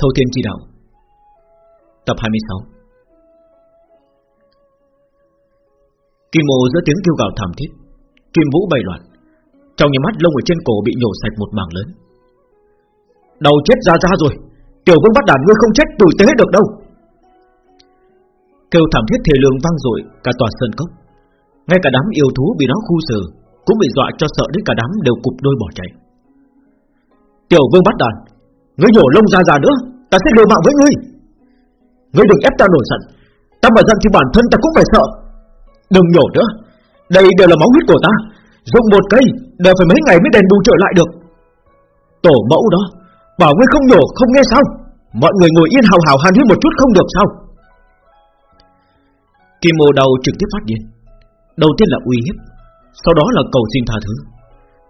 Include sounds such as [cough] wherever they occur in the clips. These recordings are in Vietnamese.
Thâu Thiên Chi Đạo, Tập 26 Kim Mô giữa tiếng kêu gào thảm thiết, Kim vũ bay loạn, Trong nhà mắt lông ở trên cổ bị nhổ sạch một mảng lớn. Đầu chết ra ra rồi, Tiểu vương bắt đàn ngươi không chết tử tế được đâu. Kêu thảm thiết thề lương vang dội Cả tòa sơn cốc. Ngay cả đám yêu thú bị nó khu xử Cũng bị dọa cho sợ đến cả đám đều cụp đôi bỏ chạy. Tiểu vương bắt đàn Ngươi nhổ lông ra ra nữa, Ta sẽ liều mạng với ngươi. Ngươi đừng ép ta nổi giận. Ta mà giận thì bản thân ta cũng phải sợ. Đừng nhổ nữa. Đây đều là máu huyết của ta. Dùng một cây đều phải mấy ngày mới đền bù trở lại được. Tổ mẫu đó, Bảo ngươi không nhổ, không nghe sao? Mọi người ngồi yên hào hào hàn huyết một chút không được sao? Kim mô đầu trực tiếp phát điên. Đầu tiên là uy hiếp, Sau đó là cầu xin tha thứ.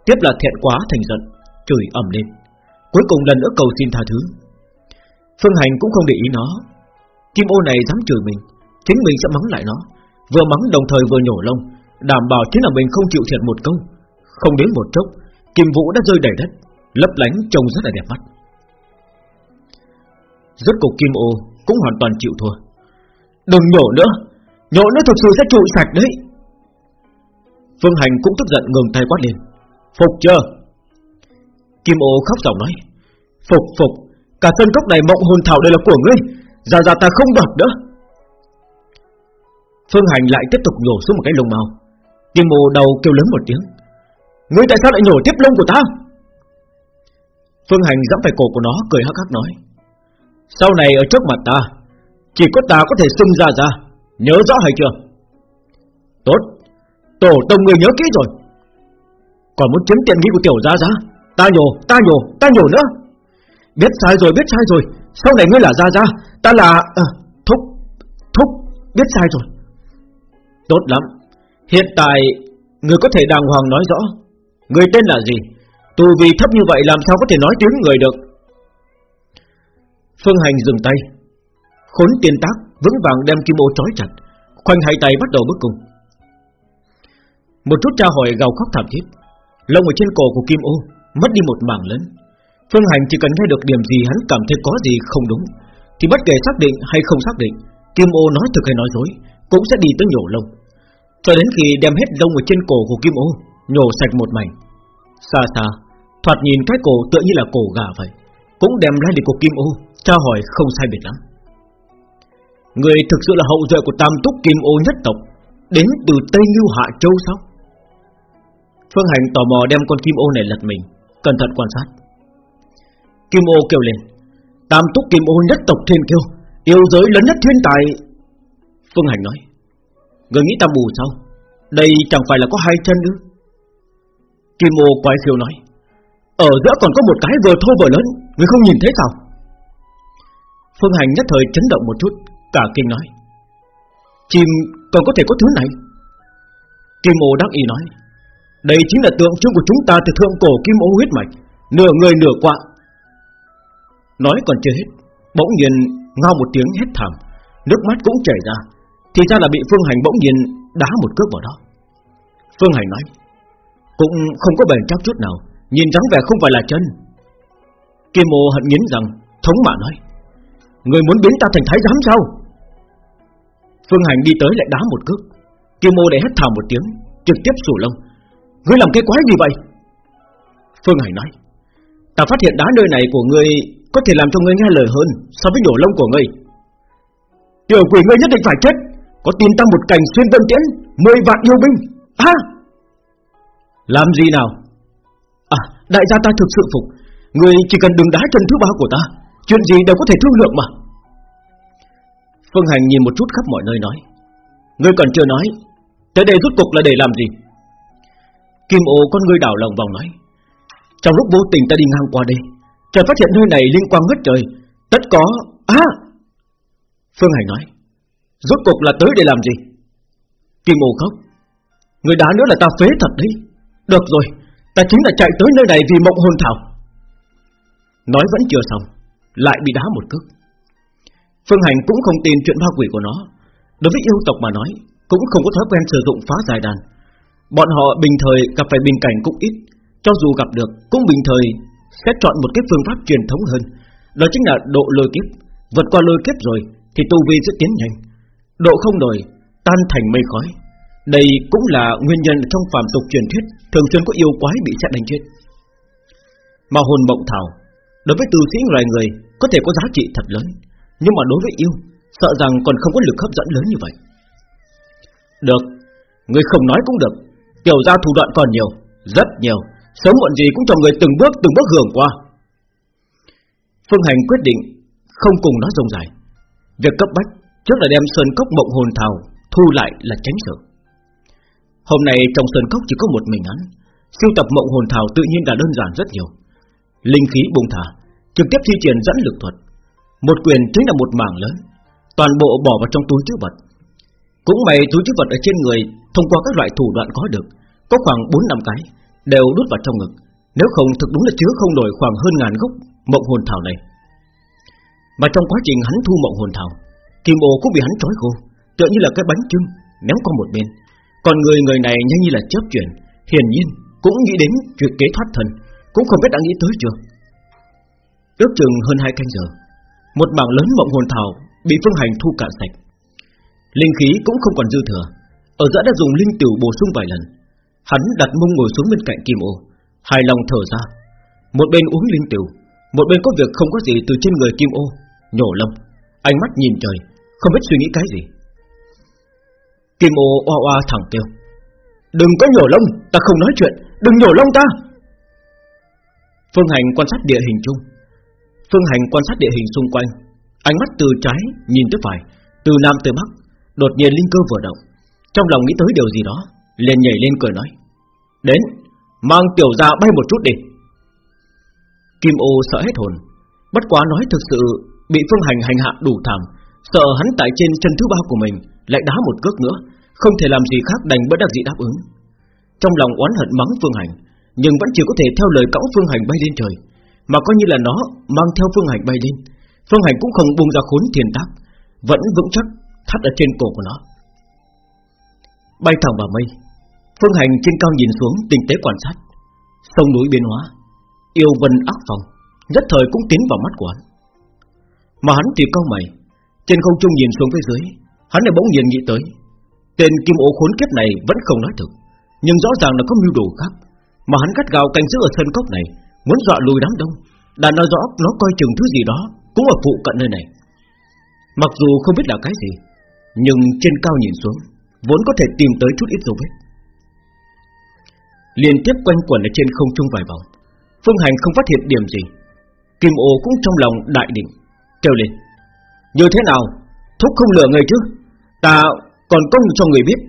Tiếp là thẹn quá thành giận, Chửi ầm lên. Cuối cùng lần nữa cầu xin tha thứ. Phương Hành cũng không để ý nó. Kim ô này dám chửi mình, Chính mình sẽ mắng lại nó. Vừa mắng đồng thời vừa nhổ lông, Đảm bảo chính là mình không chịu thiệt một câu Không đến một chốc, Kim vũ đã rơi đầy đất, Lấp lánh trông rất là đẹp mắt. Rốt cục Kim ô cũng hoàn toàn chịu thua. Đừng nhổ nữa Nhổ nữa thực sự sẽ trụi sạch đấy. Phương Hành cũng tức giận ngừng tay quát lên. Phục chưa? Kim ô khóc giọng nói. Phục phục. Cả sân cốc này mộng hồn thảo đây là của ngươi. Giờ giờ ta không đoạt nữa. Phương Hành lại tiếp tục nhổ xuống một cái lông màu. Kim mô đầu kêu lớn một tiếng. Ngươi tại sao lại nhổ tiếp lông của ta? Phương Hành dẫm phải cổ của nó Cười hắc hắc nói. Sau này ở trước mặt ta Chỉ có ta có thể xưng ra ra. Nhớ rõ hay chưa? Tốt. Tổ tông người nhớ kỹ rồi. Còn muốn chiếm tiện nghi của tiểu gia gia? Ta nhổ, ta nhổ, ta nhổ nữa. Biết sai rồi, biết sai rồi. Sau này ngươi là Gia Gia. Ta là... À, thúc, Thúc, biết sai rồi. Tốt lắm. Hiện tại Người có thể đàng hoàng nói rõ. Người tên là gì? Tu vì thấp như vậy làm sao có thể nói tiếng người được? Phương Hành dừng tay. Khốn tiên tác Vững vàng đem kim ô trói chặt. Khoanh hai tay bắt đầu bước cùng. Một chút tra hỏi gào khóc thảm thiết. Lông ở trên cổ của kim ô Mất đi một mảng lớn. Phương Hành chỉ cần nghe được điểm gì hắn cảm thấy có gì không đúng, Thì bất kể xác định hay không xác định, Kim ô nói thực hay nói dối, Cũng sẽ đi tới nhổ lông. Cho đến khi đem hết lông ở trên cổ của Kim ô, Nhổ sạch một mảnh. Xa xa, Thoạt nhìn cái cổ tựa như là cổ gà vậy, Cũng đem lai lịch của Kim ô, Tra hỏi không sai biệt lắm. Người thực sự là hậu duệ của Tam Túc Kim ô nhất tộc, Đến từ Tây Lưu Hạ Châu sao? Phương Hành tò mò đem con kim ô này lật mình, Cẩn thận quan sát. Kim ô kêu lên. Tam túc kim ô nhất tộc thiên kiêu, Yêu giới lớn nhất thiên tài. Phương Hành nói, Người nghĩ ta mù sao? Đây chẳng phải là có hai chân nữa Kim ô quái khiêu nói, Ở giữa còn có một cái vừa thô vừa lớn, Người không nhìn thấy sao? Phương Hành nhất thời chấn động một chút, Cả kinh nói, Chim còn có thể có thứ này? Kim ô đắc ý nói, Đây chính là tượng trưng của chúng ta từ thượng cổ kim ô huyết mạch, Nửa người nửa quạ Nói còn chưa hết, Bỗng nhiên ngao một tiếng hét thảm, Nước mắt cũng chảy ra, Thì ra là bị Phương Hành bỗng nhiên đá một cước vào đó. Phương Hành nói, Cũng không có bền chắc chút nào, Nhìn dáng vẻ không phải là chân. Kim Mô hận nghiến rằng, Thống mạ nói, Người muốn biến ta thành thái giám sao? Phương Hành đi tới lại đá một cước. Kim Mô để hét thảm một tiếng, Trực tiếp sủ lông. Ngươi làm cái quái gì vậy? Phương Hành nói, Ta phát hiện đá nơi này của ngươi có thể làm cho ngươi nghe lời hơn so với nhổ lông của ngươi. Tiểu quỷ ngươi nhất định phải chết, có tin ta một cành xuyên vân tiễn, mười vạn yêu binh. À! Làm gì nào? À, đại gia ta thực sự phục, ngươi chỉ cần đừng đá chân thứ ba của ta, chuyện gì đều có thể thương lượng mà. Phương Hành nhìn một chút khắp mọi nơi nói, ngươi còn chưa nói, tới đây rút cục là để làm gì? Kim ô con ngươi đảo lòng vòng nói, trong lúc vô tình ta đi ngang qua đây Chợt phát hiện nơi này liên quan ngất trời. Tất có À Phương Hành nói, Rốt cục là tới để làm gì? Kim ô khóc, Người đá nữa là ta phế thật đấy. Được rồi, Ta chính là chạy tới nơi này vì mộng hồn thảo. Nói vẫn chưa xong, Lại bị đá một cước. Phương Hành cũng không tin chuyện ma quỷ của nó. Đối với yêu tộc mà nói, Cũng không có thói quen sử dụng phá giải đàn. Bọn họ bình thời gặp phải bình cảnh cũng ít, Cho dù gặp được Cũng bình thời sẽ chọn một cái phương pháp truyền thống hơn. Đó chính là độ lôi kiếp. Vượt qua lôi kiếp rồi Thì tu vi sẽ tiến nhanh. Độ không đổi Tan thành mây khói. Đây cũng là nguyên nhân trong phàm tục truyền thuyết Thường xuyên có yêu quái bị chặn đánh chết. Mà hồn mộng thảo, Đối với tu sĩ loài người, Có thể có giá trị thật lớn. Nhưng mà đối với yêu, Sợ rằng còn không có lực hấp dẫn lớn như vậy. Được, Người không nói cũng được. Tiểu gia thủ đoạn còn nhiều, Rất nhiều. Sớm muộn gì cũng cho người từng bước từng bước hưởng qua. Phương Hành quyết định Không cùng nó rông dài. Việc cấp bách Trước là đem Sơn Cốc Mộng Hồn Thảo Thu lại là tránh sự Hôm nay trong Sơn Cốc chỉ có một mình hắn. Siêu tập Mộng Hồn Thảo tự nhiên là đơn giản rất nhiều. Linh khí bùng thả, Trực tiếp thi triển dẫn lực thuật. Một quyền chính là một mảng lớn, Toàn bộ bỏ vào trong túi chứa vật. Cũng may túi chứa vật ở trên người Thông qua các loại thủ đoạn có được, Có khoảng 4 năm cái. Đều đút vào trong ngực. Nếu không, thực đúng là chứa không nổi khoảng hơn ngàn gốc Mộng hồn thảo này. Mà trong quá trình hắn thu mộng hồn thảo, Kim ô cũng bị hắn trói khô, Tựa như là cái bánh trưng ném qua một bên. Còn người người này nhanh như là chớp chuyển, Hiển nhiên cũng nghĩ đến chuyện kế thoát thân Cũng không biết đã nghĩ tới chưa. Ước chừng hơn hai canh giờ, Một mảng lớn mộng hồn thảo Bị phương hành thu cạn sạch. Linh khí cũng không còn dư thừa, Ở giữa đã dùng linh tiểu bổ sung vài lần. Hắn đặt mông ngồi xuống bên cạnh kim ô. Hài lòng thở ra. Một bên uống linh tiểu, Một bên có việc không có gì từ trên người kim ô. Nhổ lông Ánh mắt nhìn trời, Không biết suy nghĩ cái gì. Kim ô oa oa thẳng kêu. Đừng có nhổ lông, Ta không nói chuyện, Đừng nhổ lông ta. Phương Hành quan sát địa hình chung. Phương Hành quan sát địa hình xung quanh. Ánh mắt từ trái nhìn tới phải, Từ nam tới bắc, Đột nhiên linh cơ vừa động. Trong lòng nghĩ tới điều gì đó liền nhảy lên cười nói, Đến, Mang tiểu ra bay một chút đi. Kim ô sợ hết hồn, Bất quá nói thực sự, Bị phương hành hành hạ đủ thảm, Sợ hắn tại trên chân thứ ba của mình Lại đá một cước nữa, Không thể làm gì khác đành bất đắc dĩ đáp ứng. Trong lòng oán hận mắng phương hành, Nhưng vẫn chỉ có thể theo lời cõng phương hành bay lên trời, Mà coi như là nó Mang theo phương hành bay lên, Phương hành cũng không buông ra khốn thiền tác, Vẫn vững chắc thắt ở trên cổ của nó. Bay thẳng vào mây Phương hành trên cao nhìn xuống, tinh tế quan sát. Sông núi biến hóa, Yêu vân ác phòng Nhất thời cũng tiến vào mắt của hắn. Mà hắn thì cao mày, Trên không trung nhìn xuống phía dưới, Hắn lại bỗng nhiên nghĩ tới. Tên kim ô khốn kiếp này vẫn không nói thực, Nhưng rõ ràng là có mưu đồ khác. Mà hắn gắt gào canh giữ ở sân cốc này, Muốn dọa lùi đám đông, Đã nói rõ nó coi chừng thứ gì đó Cũng ở phụ cận nơi này. Mặc dù không biết là cái gì, Nhưng trên cao nhìn xuống, Vốn có thể tìm tới chút ít dấu vết. Liên tiếp quanh quẩn ở trên không trung vài vòng. Phương Hành không phát hiện điểm gì. Kim ô cũng trong lòng đại định, Kêu lên, Như thế nào? Thúc không lừa người chứ? Ta còn công cho người biết,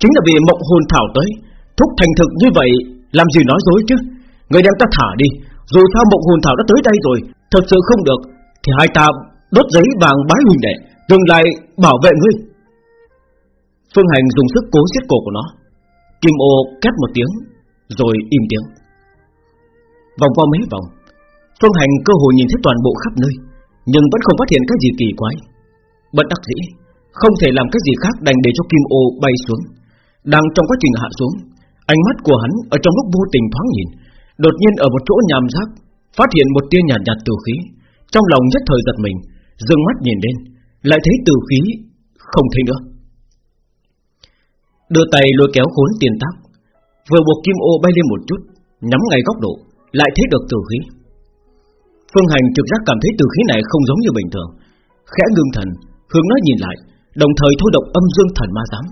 Chính là vì mộng hồn thảo tới. Thúc thành thực như vậy, Làm gì nói dối chứ? Người đem ta thả đi, Dù sao mộng hồn thảo đã tới đây rồi, Thật sự không được. Thì hai ta đốt giấy vàng bái huynh đệ, Tương lai bảo vệ ngươi. Phương Hành dùng sức cố siết cổ của nó. Kim ô két một tiếng rồi im tiếng. Vòng vo mấy vòng, Phương Hành cơ hội nhìn thấy toàn bộ khắp nơi, Nhưng vẫn không phát hiện cái gì kỳ quái. Bất đắc dĩ, Không thể làm cái gì khác đành để cho Kim ô bay xuống. Đang trong quá trình hạ xuống, Ánh mắt của hắn ở trong lúc vô tình thoáng nhìn, Đột nhiên ở một chỗ nhàm giác Phát hiện một tia nhạt nhạt từ khí. Trong lòng nhất thời giật mình Dừng mắt nhìn lên, Lại thấy từ khí không thấy nữa. Đưa tay lôi kéo khốn tiền tác. Vừa buộc kim ô bay lên một chút Nhắm ngay góc độ, Lại thấy được tử khí. Phương Hành trực giác cảm thấy tử khí này không giống như bình thường, Khẽ ngưng thần, Hướng nó nhìn lại, Đồng thời thôi động âm dương thần ma giám.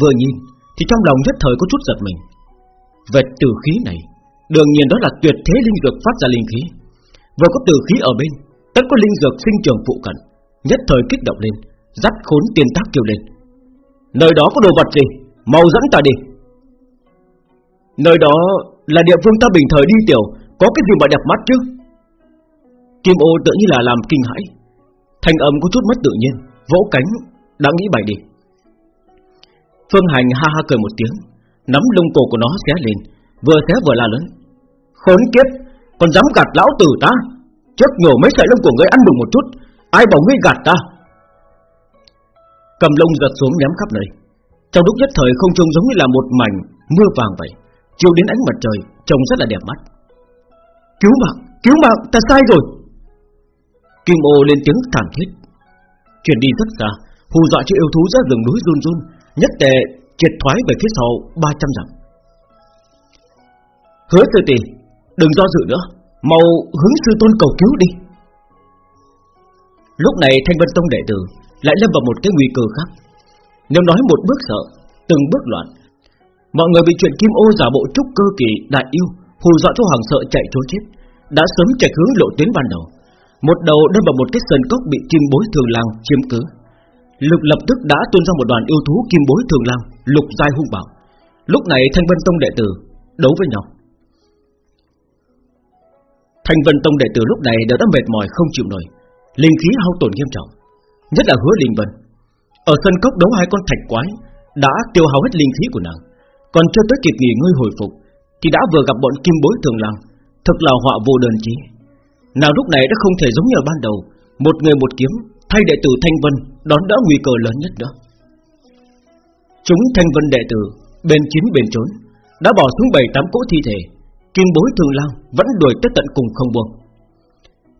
Vừa nhìn, thì trong lòng nhất thời có chút giật mình. Về tử khí này, Đương nhiên đó là tuyệt thế linh dược phát ra linh khí. Vừa có tử khí ở bên, Tất có linh dược sinh trường phụ cận, Nhất thời kích động lên, Dắt khốn tiên tác kêu lên. Nơi đó có đồ vật gì? Mau dẫn ta đi. Nơi đó là địa phương ta bình thời đi tiểu. Có cái gì mà đẹp mắt chứ? Kim ô tự như là làm kinh hãi. Thanh âm có chút mất tự nhiên. Vỗ cánh, đã nghĩ bài đi. Phương Hành ha ha cười một tiếng. Nắm lông cổ của nó xé lên. Vừa xé vừa la lớn. Khốn kiếp! Còn dám gạt lão tử ta? Trước nhổ mấy sợi lông của ngươi ăn mừng một chút. Ai bảo ngươi gạt ta? Cầm lông giật xuống nhắm khắp nơi. Trong lúc nhất thời không trông giống như là một mảnh Mưa vàng vậy chiếu đến ánh mặt trời Trông rất là đẹp mắt. Cứu mạng, cứu mạng, ta sai rồi. Kim ô lên tiếng thảm thiết. Chuyển đi rất xa Hù dọa cho yêu thú ra rừng núi run run Nhất tề triệt thoái về phía sau 300 dặm. Hứa sư tỷ Đừng do dự nữa Mau hướng sư tôn cầu cứu đi. Lúc này Thanh Vân Tông đệ tử Lại lâm vào một cái nguy cơ khác. Nếu nói một bước sợ Từng bước loạn Mọi người bị chuyện kim ô giả bộ trúc cơ kỳ đại yêu, Hù dọa cho hoàng sợ chạy trốn chết, Đã sớm chạy hướng lộ tuyến ban đầu. Một đầu đâm vào một cái sân cốc bị kim bối thường lang chiếm cứ. Lực lập tức đã tuôn ra một đoàn yêu thú kim bối thường lang Lục giai hung bạo. Lúc này Thanh Vân Tông đệ tử Đấu với nhau. Thanh Vân Tông đệ tử lúc này đều đã mệt mỏi không chịu nổi, Linh khí hao tổn nghiêm trọng, Nhất là hứa Linh Vân. Ở sân cốc đấu hai con thạch quái, Đã tiêu hao hết linh khí của nàng. Còn chưa tới kịp nghỉ ngơi hồi phục, Thì đã vừa gặp bọn kim bối thường lang Thật là họa vô đơn chí. Nào lúc này đã không thể giống như ban đầu, Một người một kiếm, Thay đệ tử Thanh Vân đón đỡ nguy cơ lớn nhất nữa Chúng Thanh Vân đệ tử, Bên chín bên trốn, Đã bỏ xuống bảy tám cỗ thi thể. Kim bối thường lang vẫn đuổi tới tận cùng không buông.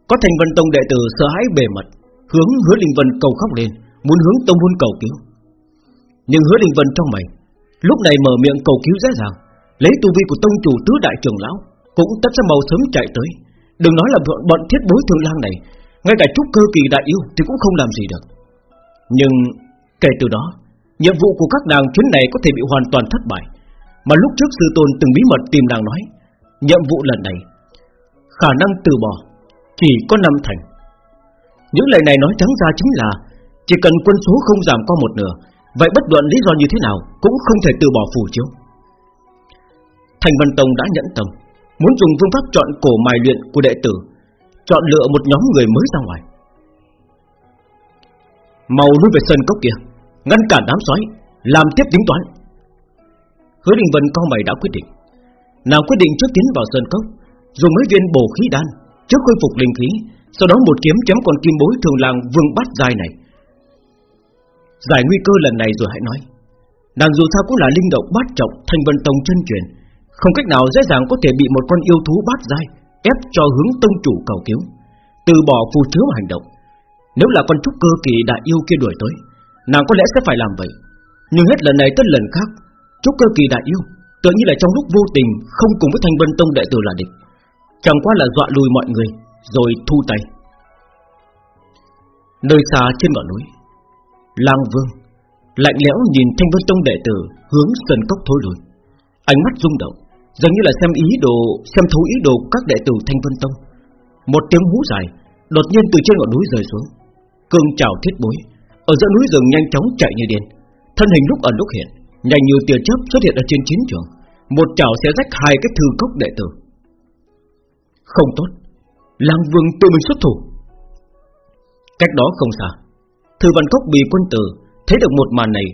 Có Thanh Vân Tông đệ tử sợ hãi bề mật Hướng hứa Linh Vân cầu khóc lên, Muốn hướng Tông Huân cầu cứu. Nhưng hứa Linh Vân trong mày Lúc này mở miệng cầu cứu dễ dàng Lấy tu vi của Tông chủ tứ đại trưởng lão, Cũng tất sẽ màu sớm chạy tới. Đừng nói là bọn bọn thiết bối thường lang này, Ngay cả chút cơ kỳ đại yêu Thì cũng không làm gì được. Nhưng kể từ đó, Nhiệm vụ của các nàng chuyến này có thể bị hoàn toàn thất bại. Mà lúc trước sư tôn từng bí mật tìm nàng nói, Nhiệm vụ lần này, Khả năng từ bỏ Chỉ có năm thành. Những lời này nói trắng ra chính là Chỉ cần quân số không giảm qua một nửa Vậy bất luận lý do như thế nào Cũng không thể từ bỏ phù chiếu. Thành Vân Tông đã nhẫn tâm, Muốn dùng phương pháp chọn cổ mài luyện của đệ tử, Chọn lựa một nhóm người mới ra ngoài. Màu lui về sân cốc kia, Ngăn cản đám sói, Làm tiếp tính toán. Hứa Đình Vân con mày đã quyết định, nào quyết định trước tiến vào sơn cốc, Dùng mấy viên bổ khí đan Trước khôi phục linh khí, Sau đó một kiếm chém con kim bối thường làng vương bát dài này. Giải nguy cơ lần này rồi hãy nói. Nàng dù sao cũng là linh động bát trọng, Thành vân tông chân truyền. Không cách nào dễ dàng có thể bị một con yêu thú bát dai Ép cho hướng tông chủ cầu cứu, Từ bỏ phù chứa hành động. Nếu là con trúc cơ kỳ đại yêu kia đuổi tới, Nàng có lẽ sẽ phải làm vậy. Nhưng hết lần này tới lần khác, Trúc cơ kỳ đại yêu Tự như là trong lúc vô tình Không cùng với Thanh Vân Tông đệ tử là địch. Chẳng qua là dọa lùi mọi người, Rồi thu tay. Nơi xa trên ngọn núi Lang Vương Lạnh lẽo nhìn Thanh Vân Tông đệ tử Hướng sân cốc thối lui, Ánh mắt rung động Dường như là xem ý đồ Xem thấu ý đồ các đệ tử Thanh Vân Tông. Một tiếng hú dài Đột nhiên từ trên ngọn núi rơi xuống Cương trào thiết bối Ở giữa núi rừng nhanh chóng chạy như điên. Thân hình lúc ẩn lúc hiện Nhanh như tia chớp xuất hiện ở trên chiến trường Một chảo sẽ rách hai cái thư cốc đệ tử. Không tốt Lang vương tự mình xuất thủ. Cách đó không xa Thư văn cốc bị quân tử Thấy được một màn này,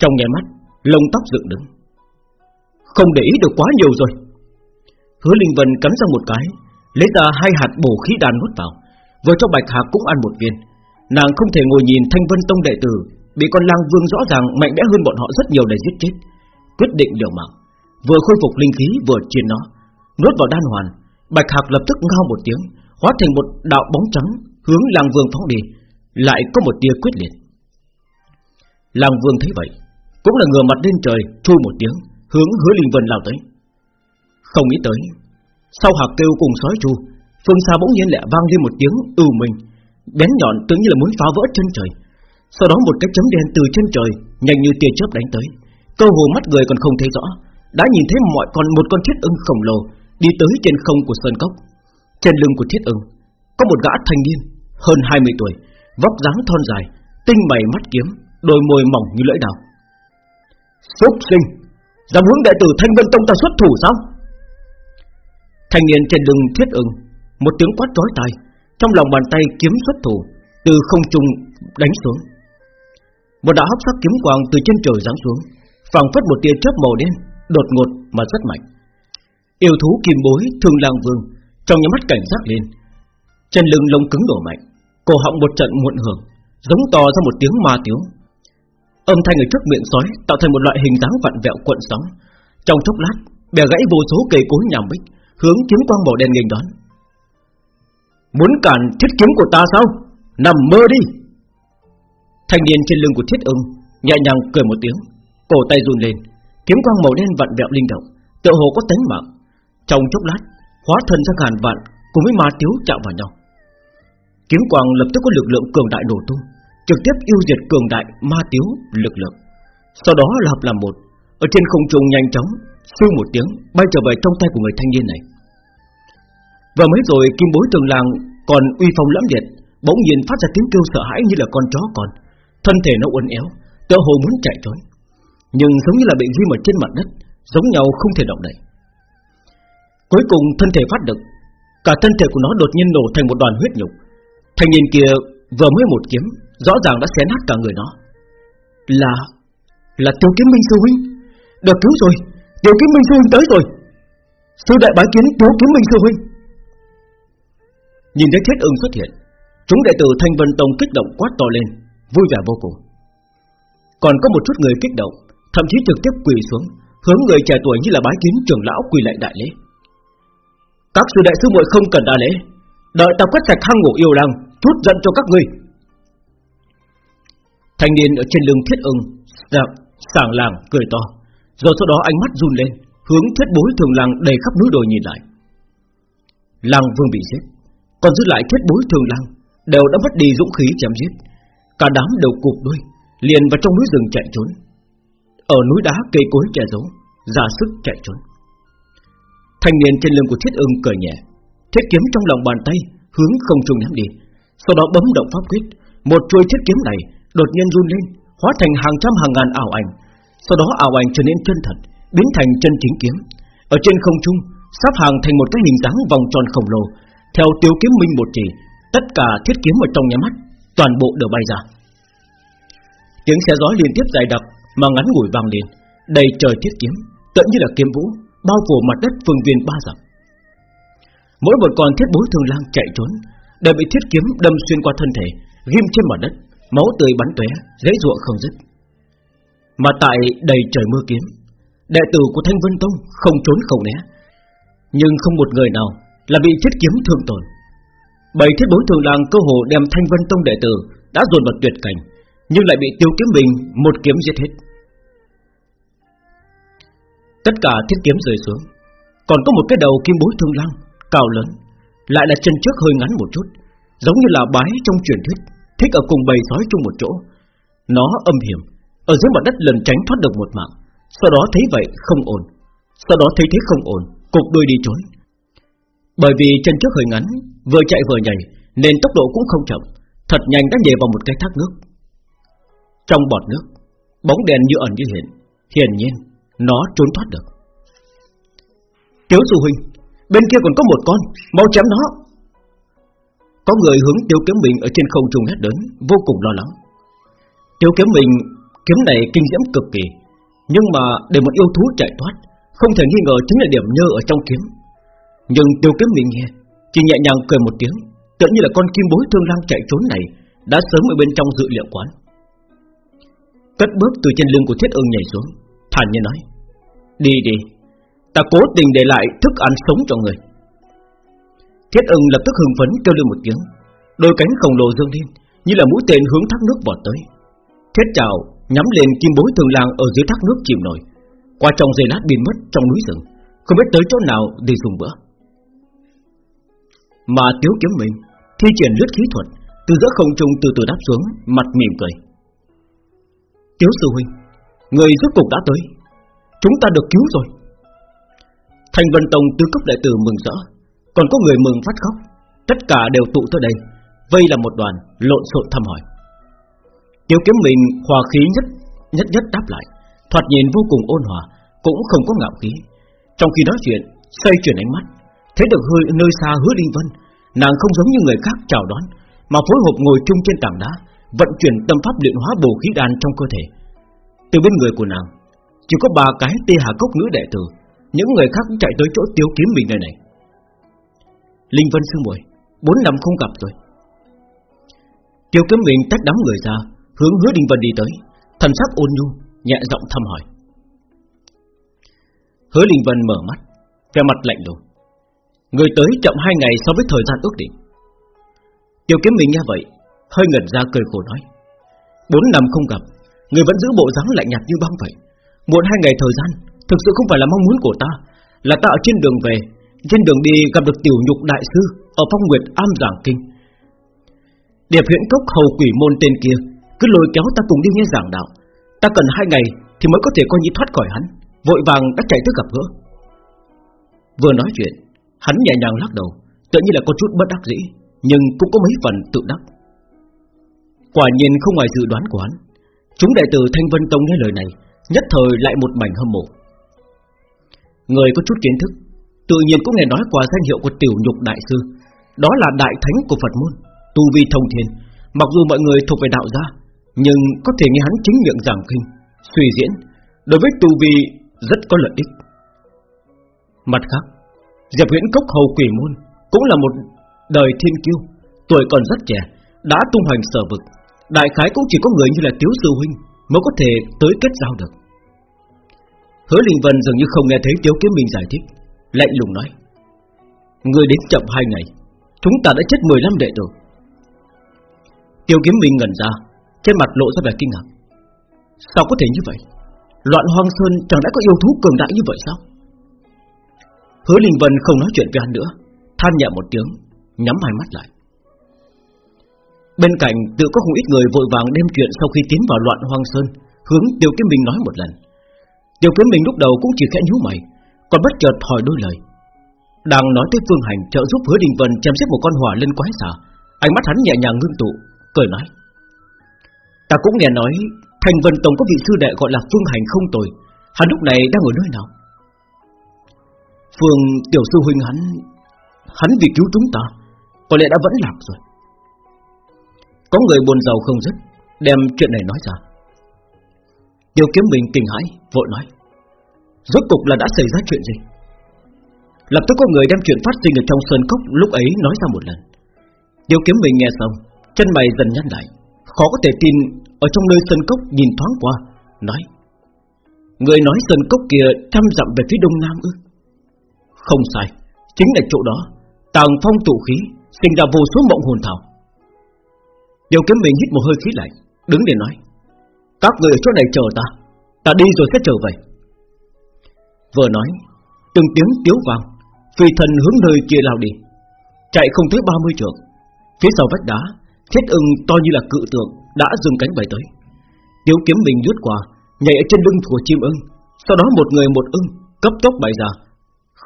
Trong nháy mắt, lông tóc dựng đứng. Không để ý được quá nhiều rồi. Hứa Linh Vân cắn ra một cái, Lấy ra hai hạt bổ khí đan nuốt vào, Vừa cho Bạch Hạc cũng ăn một viên. Nàng không thể ngồi nhìn Thanh Vân Tông đệ tử, Bị con lang vương rõ ràng mạnh mẽ hơn bọn họ rất nhiều để giết chết. Quyết định liều mạng, Vừa khôi phục linh khí vừa truyền nó, Nuốt vào đan hoàn, Bạch Hạc lập tức ngao một tiếng, Hóa thành một đạo bóng trắng Hướng lang vương phóng đi. Lại có một tia quyết liệt. Lang vương thấy vậy, Cũng là ngửa mặt lên trời Chui một tiếng, Hướng hứa linh vân lao tới. Không nghĩ tới, Sau hạc kêu cùng sói chu, Phương xa bỗng nhiên lại vang lên một tiếng ưu mình Bén nhọn tưởng như là muốn phá vỡ chân trời. Sau đó một cái chấm đen từ trên trời, Nhanh như tia chớp đánh tới. Câu hồ mắt người còn không thấy rõ, Đã nhìn thấy mọi con, một con thiết ưng khổng lồ, Đi tới trên không của sơn cốc. Trên lưng của thiết ưng, Có một gã thanh niên, hơn 20 tuổi Vóc dáng thon dài Tinh mày mắt kiếm Đôi môi mỏng như lưỡi đào. Phúc sinh Dám hướng đệ tử Thanh Vân Tông ta xuất thủ sao? Thanh niên trên đường thiết ưng Một tiếng quát trói tai Trong lòng bàn tay kiếm xuất thủ Từ không trung đánh xuống. Một đạo hấp sắc kiếm quang từ trên trời giáng xuống, phảng phất một tia chớp màu đen, đột ngột mà rất mạnh. Yêu thú kim bối thường lang vương trong nhà mắt cảnh giác lên, chân lưng lông cứng đổ mạnh, cổ họng một trận muộn hưởng, giống to ra một tiếng ma tiếng. Âm thanh ở trước miệng sói tạo thành một loại hình dáng vặn vẹo cuộn sóng. Trong chốc lát, bè gãy vô số cây cối nhằm bích, hướng kiếm quang màu đen nghênh đón. Muốn cản thiết kiếm của ta sao Nằm mơ đi Thanh niên trên lưng của thiết ưng Nhẹ nhàng cười một tiếng Cổ tay run lên Kiếm quang màu đen vặn vẹo linh động Tựa hồ có tánh mạng Trong chốc lát Hóa thân ra ngàn vạn Cùng với ma tiếu chạm vào nhau Kiếm quang lập tức có lực lượng cường đại nổ tung, Trực tiếp yêu diệt cường đại ma tiếu lực lượng. Sau đó là hợp làm một, Ở trên không trung nhanh chóng Sư một tiếng, bay trở về trong tay của người thanh niên này. Và mới rồi, kim bối tường làng Còn uy phong lẫm liệt, Bỗng nhiên phát ra tiếng kêu sợ hãi như là con chó con. Thân thể nó uốn éo, Tựa hồ muốn chạy trốn. Nhưng giống như là bị ghi ở trên mặt đất, Giống nhau không thể động đậy. Cuối cùng thân thể phát được, Cả thân thể của nó đột nhiên nổ thành một đoàn huyết nhục. Thanh niên kia vừa mới một kiếm, Rõ ràng đã xé nát cả người nó. Là Là tiêu kiếm minh sư huynh. Được cứu rồi, Tiêu kiếm minh sư huynh tới rồi. Sư đại bái kiến tiêu kiếm minh sư huynh. Nhìn thấy thiết ưng xuất hiện, Chúng đệ tử Thanh Vân Tông kích động quát to lên, Vui vẻ vô cùng. Còn có một chút người kích động, Thậm chí trực tiếp quỳ xuống, Hướng người trẻ tuổi như là bái kiến trưởng lão quỳ lại đại lễ. Các sư đại sư muội không cần đa lễ Đợi ta quét sạch hang ngủ yêu lăng Chút giận cho các ngươi. Thanh niên ở trên lưng thiết ưng Dạng, sảng làng, cười to. Rồi sau đó ánh mắt run lên Hướng thiết bối thường làng đầy khắp núi đồi nhìn lại. Làng vương bị giết Còn giữ lại thiết bối thường làng Đều đã mất đi dũng khí chém giết. Cả đám đều cụp đuôi Liền vào trong núi rừng chạy trốn. Ở núi đá cây cối che giấu ra sức chạy trốn. Thanh niên trên lưng của thiết ưng cười nhẹ. Thiết kiếm trong lòng bàn tay, Hướng không trung ném đi. Sau đó bấm động pháp quyết, Một chuôi thiết kiếm này đột nhiên run lên, Hóa thành hàng trăm hàng ngàn ảo ảnh. Sau đó ảo ảnh trở nên chân thật, Biến thành chân chính kiếm. Ở trên không trung, sắp hàng thành một cái hình dáng vòng tròn khổng lồ. Theo tiêu kiếm minh một chỉ, Tất cả thiết kiếm ở trong nhà mắt Toàn bộ đều bay ra. Tiếng xe gió liên tiếp dài đặc Mà ngắn ngủi vang lên, Đầy trời thiết kiếm Tận như là kiếm vũ, Bao phủ mặt đất phương viên ba dặm. Mỗi một con thiết bối thường lang chạy trốn Đều bị thiết kiếm đâm xuyên qua thân thể Ghim trên mặt đất Máu tươi bắn tóe, dễ dụa không dứt. Mà tại đầy trời mưa kiếm Đệ tử của Thanh Vân Tông Không trốn không né. Nhưng không một người nào là bị thiết kiếm thương tổn. Bảy thiết bối thường lang cơ hồ đem Thanh Vân Tông đệ tử Đã dồn vào tuyệt cảnh Nhưng lại bị tiêu kiếm bình Một kiếm giết hết. Tất cả thiết kiếm rơi xuống Còn có một cái đầu kim bối thương lang Cao lớn, Lại là chân trước hơi ngắn một chút, Giống như là bái trong truyền thuyết, Thích ở cùng bầy sói chung một chỗ. Nó âm hiểm, Ở dưới mặt đất lần tránh thoát được một mạng, Sau đó thấy vậy không ổn, Sau đó thấy thế không ổn, Cục đuôi đi trốn. Bởi vì chân trước hơi ngắn, Vừa chạy vừa nhảy, Nên tốc độ cũng không chậm, Thật nhanh đã nhảy vào một cái thác nước. Trong bọt nước, Bóng đèn như ẩn như hiện, Hiển nhiên, nó trốn thoát được. Tiếu sư huynh Bên kia còn có một con Mau chém nó Có người hướng tiêu kiếm mình ở trên không trung hét lớn, Vô cùng lo lắng. Tiêu kiếm mình kiếm này kinh diễm cực kỳ, Nhưng mà để một yêu thú chạy thoát, Không thể nghi ngờ chính là điểm nhơ ở trong kiếm. Nhưng tiêu kiếm mình nghe, Chỉ nhẹ nhàng cười một tiếng, Tựa như là con kim bối thương lang chạy trốn này Đã sớm ở bên trong dự liệu quán. Cất bước từ trên lưng của thiết ương nhảy xuống, Thản nhiên nói, Đi đi. Ta cố tình để lại thức ăn sống cho người. Thiết ưng lập tức hưng phấn, kêu lên một tiếng. Đôi cánh khổng lồ dương lên, Như là mũi tên hướng thác nước vọt tới. Thiết chào, nhắm lên kim bối thường làng Ở dưới thác nước chìm nổi. Qua trong giây lát biến mất trong núi rừng, Không biết tới chỗ nào để dùng bữa. Mà tiếu kiếm mình Thi triển lướt khí thuật, Từ giữa không trung từ từ đáp xuống, Mặt mỉm cười. Tiếu sư huynh, Người rốt cục đã tới. Chúng ta được cứu rồi. Thành Vân Tông tứ cấp đại tử mừng rỡ. Còn có người mừng phát khóc. Tất cả đều tụ tới đây. Vây là một đoàn, lộn xộn thăm hỏi. Tiêu kiếm mình hòa khí nhất Nhất nhất đáp lại. Thoạt nhìn vô cùng ôn hòa, Cũng không có ngạo khí. Trong khi nói chuyện, Xoay chuyển ánh mắt, Thấy được hơi, nơi xa hứa Linh Vân. Nàng không giống như người khác chào đón, Mà phối hợp ngồi chung trên tảng đá, Vận chuyển tâm pháp luyện hóa bổ khí đan trong cơ thể. Từ bên người của nàng, Chỉ có ba cái tê hà cốc nữ đệ tử những người khác cũng chạy tới chỗ tiêu kiếm mình nơi này. Linh Vân sư muội Bốn năm không gặp rồi. Tiêu kiếm mình tách đám người ra, Hướng hứa Linh Vân đi tới. Thần sắc ôn nhu, Nhẹ giọng thăm hỏi. Hứa Linh Vân mở mắt Về mặt lạnh lùng. Người tới chậm hai ngày so với thời gian ước định. Tiêu kiếm mình nghe vậy, Hơi ngẩn ra cười khổ nói. Bốn năm không gặp, Người vẫn giữ bộ dáng lạnh nhạt như băng vậy. Muộn hai ngày thời gian Thực sự không phải là mong muốn của ta, Là ta ở trên đường về. Trên đường đi gặp được tiểu nhục đại sư Ở phong nguyệt am giảng kinh. Điệp huyện cốc hầu quỷ môn tên kia, Cứ lôi kéo ta cùng đi nghe giảng đạo. Ta cần hai ngày thì mới có thể coi như thoát khỏi hắn, Vội vàng đã chạy tới gặp gỡ. Vừa nói chuyện, Hắn nhẹ nhàng lắc đầu Tự nhiên là có chút bất đắc dĩ, Nhưng cũng có mấy phần tự đắc. Quả nhiên không ngoài dự đoán của hắn, Chúng đệ tử Thanh Vân Tông nghe lời này, Nhất thời lại một mảnh hâm mộ. Người có chút kiến thức, Tự nhiên cũng nghe nói qua danh hiệu của tiểu nhục đại sư. Đó là đại thánh của Phật môn, Tu vi thông thiên. Mặc dù mọi người thuộc về đạo gia, Nhưng có thể nghe hắn chính miệng giảng kinh, Suy diễn, Đối với tu vi rất có lợi ích. Mặt khác, Diệp Huyễn Cốc Hầu Quỷ Môn Cũng là một đời thiên kiêu, Tuổi còn rất trẻ, Đã tung hoành sở vực. Đại khái cũng chỉ có người như là Tiếu Sư Huynh Mới có thể tới kết giao được. Hứa Linh Vân dường như không nghe thấy Tiếu Kiếm Minh giải thích, Lạnh lùng nói Người đến chậm hai ngày, Chúng ta đã chết 15 đệ tử. Tiêu Kiếm Minh ngẩn ra, Trên mặt lộ ra vẻ kinh ngạc. Sao có thể như vậy? Loạn hoang sơn chẳng đã có yêu thú cường đại như vậy sao? Hứa Linh Vân không nói chuyện với hắn nữa, Than nhẹ một tiếng, Nhắm hai mắt lại. Bên cạnh, tự có không ít người vội vàng đem chuyện Sau khi tiến vào loạn hoang sơn Hướng Tiêu Kiếm Minh nói một lần. Tiêu Kiếm mình lúc đầu cũng chỉ khẽ nhíu mày, Còn bất chợt hỏi đôi lời. Đang nói tới Phương Hành trợ giúp Hứa Đình Vân chém giết một con hỏa lên quái xà, Ánh mắt hắn nhẹ nhàng ngưng tụ, Cười nói. Ta cũng nghe nói, Thành Vân tổng có vị sư đệ gọi là Phương Hành không tồi, Hắn lúc này đang ở nơi nào? Phương tiểu sư huynh hắn Hắn vì cứu chúng ta, Có lẽ đã vẫn lạc rồi. Có người buồn giàu không dứt, Đem chuyện này nói ra. Tiêu kiếm mình kinh hãi, Vội nói, Rốt cục là đã xảy ra chuyện gì? Lập tức có người đem chuyện phát sinh ở trong sơn cốc Lúc ấy nói ra một lần. Tiêu kiếm mình nghe xong, Chân mày dần nhăn lại, Khó có thể tin Ở trong nơi sơn cốc nhìn thoáng qua, Nói, Người nói sơn cốc kia trăm dặm về phía đông nam ư? Không sai, Chính là chỗ đó, Tàng phong tụ khí, Sinh ra vô số mộng hồn thảo. Điều kiếm mình hít một hơi khí lạnh, Đứng để nói các người ở chỗ này chờ ta. Ta đi rồi sẽ trở về. Vừa nói, Từng tiếng tiếu vang, Phi thần hướng nơi kia lao đi. Chạy không tới 30 trượng. Phía sau vách đá Thiết ưng to như là cự tượng Đã dừng cánh bay tới. Tiếu kiếm mình lướt qua, Nhảy ở trên lưng của chim ưng. Sau đó một người một ưng, cấp tốc bay ra.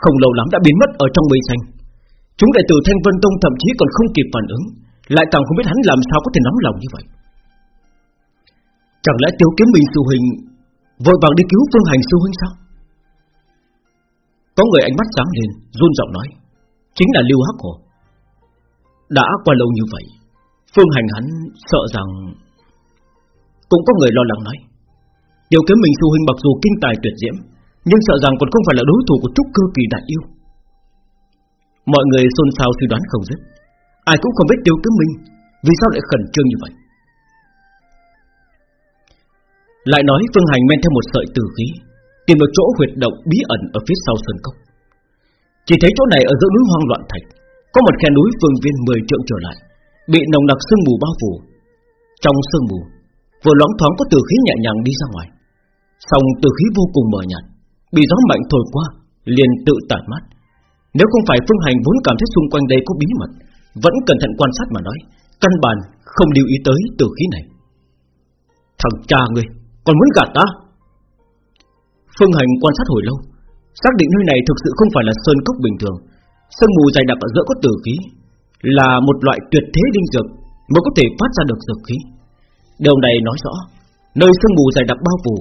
Không lâu lắm đã biến mất ở trong mây xanh. Chúng đệ tử Thanh Vân Tông thậm chí còn không kịp phản ứng, Lại càng không biết hắn làm sao có thể nóng lòng như vậy. Chẳng lẽ Tiếu kiếm minh sư huynh Vội vàng đi cứu Phương Hành sư huynh sao? Có người ánh mắt sáng lên, run giọng nói, Chính là Lưu Hắc Hồ. Đã qua lâu như vậy, Phương Hành hắn sợ rằng Cũng có người lo lắng nói Điều kiếm mình sư huynh mặc dù kinh tài tuyệt diễm, Nhưng sợ rằng còn không phải là đối thủ của trúc cơ kỳ đại yêu. Mọi người xôn xao suy đoán không dứt, Ai cũng không biết tiêu kiếm minh Vì sao lại khẩn trương như vậy. Lại nói Phương Hành men theo một sợi tử khí, Tìm được chỗ huyệt động bí ẩn Ở phía sau sơn cốc. Chỉ thấy chỗ này ở giữa núi hoang loạn thạch, Có một khe núi phương viên 10 trượng trở lại, Bị nồng nặc sương mù bao phủ. Trong sương mù, Vừa loáng thoáng có tử khí nhẹ nhàng đi ra ngoài Xong tử khí vô cùng mờ nhạt, Bị gió mạnh thổi qua, Liền tự tản mát. Nếu không phải Phương Hành vốn cảm thấy xung quanh đây có bí mật, Vẫn cẩn thận quan sát mà nói, Căn bản không lưu ý tới tử khí này. Thằng cha ngươi! Còn muốn gạt ta? Phương Hành quan sát hồi lâu, Xác định nơi này thực sự không phải là sơn cốc bình thường. Sương mù dày đặc ở giữa có tử khí, Là một loại tuyệt thế linh dược Mới có thể phát ra được dược khí. Điều này nói rõ, Nơi sương mù dày đặc bao phủ,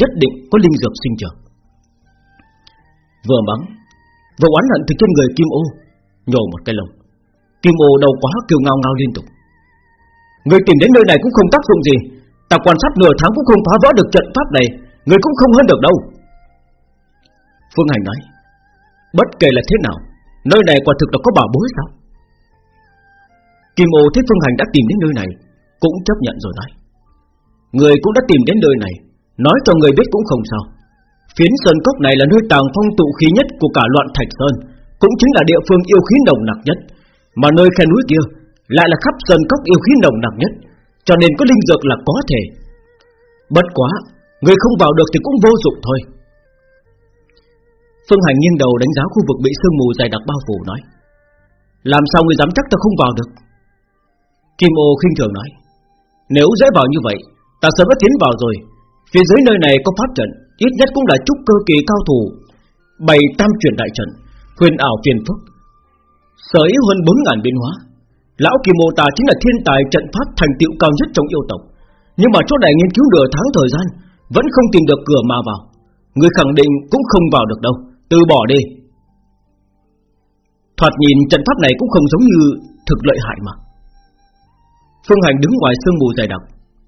Nhất định có linh dược sinh trưởng. Vừa mắng, Vừa oán hận từ trên người Kim Ô Nhổ một cái lồng. Kim Ô đầu quá kêu ngao ngao liên tục. Người tìm đến nơi này cũng không tác dụng gì. Ta quan sát nửa tháng cũng không phá vỡ được trận pháp này, Người cũng không hơn được đâu. Phương Hành nói, Bất kể là thế nào, Nơi này quả thực là có bảo bối sao? Kim ô thấy Phương Hành đã tìm đến nơi này, Cũng chấp nhận rồi nói, Người cũng đã tìm đến nơi này, Nói cho người biết cũng không sao. Phiến sơn cốc này là nơi tàng phong tụ khí nhất Của cả loạn thạch sơn, Cũng chính là địa phương yêu khí nồng nặc nhất, Mà nơi khe núi kia Lại là khắp sơn cốc yêu khí nồng nặc nhất. Cho nên có linh dược là có thể. Bất quá, Người không vào được thì cũng vô dụng thôi. Phương Hành nghiêng đầu đánh giá khu vực bị sương mù dày đặc bao phủ, nói, Làm sao người dám chắc ta không vào được? Kim ô khinh thường nói, Nếu dễ vào như vậy, Ta sớm đã tiến vào rồi. Phía dưới nơi này có pháp trận, Ít nhất cũng là trúc cơ kỳ cao thủ, Bày tam chuyển đại trận, Huyền ảo phiền phức, Sở hữu hơn 4.000 biến hóa. Lão Kim Mô Ta chính là thiên tài trận pháp thành tựu cao nhất trong yêu tộc. Nhưng mà chỗ này nghiên cứu nửa tháng thời gian, Vẫn không tìm được cửa mà vào. Người khẳng định cũng không vào được đâu. Từ bỏ đi. Thoạt nhìn trận pháp này cũng không giống như Thực lợi hại mà. Phương Hành đứng ngoài sương mù dày đặc,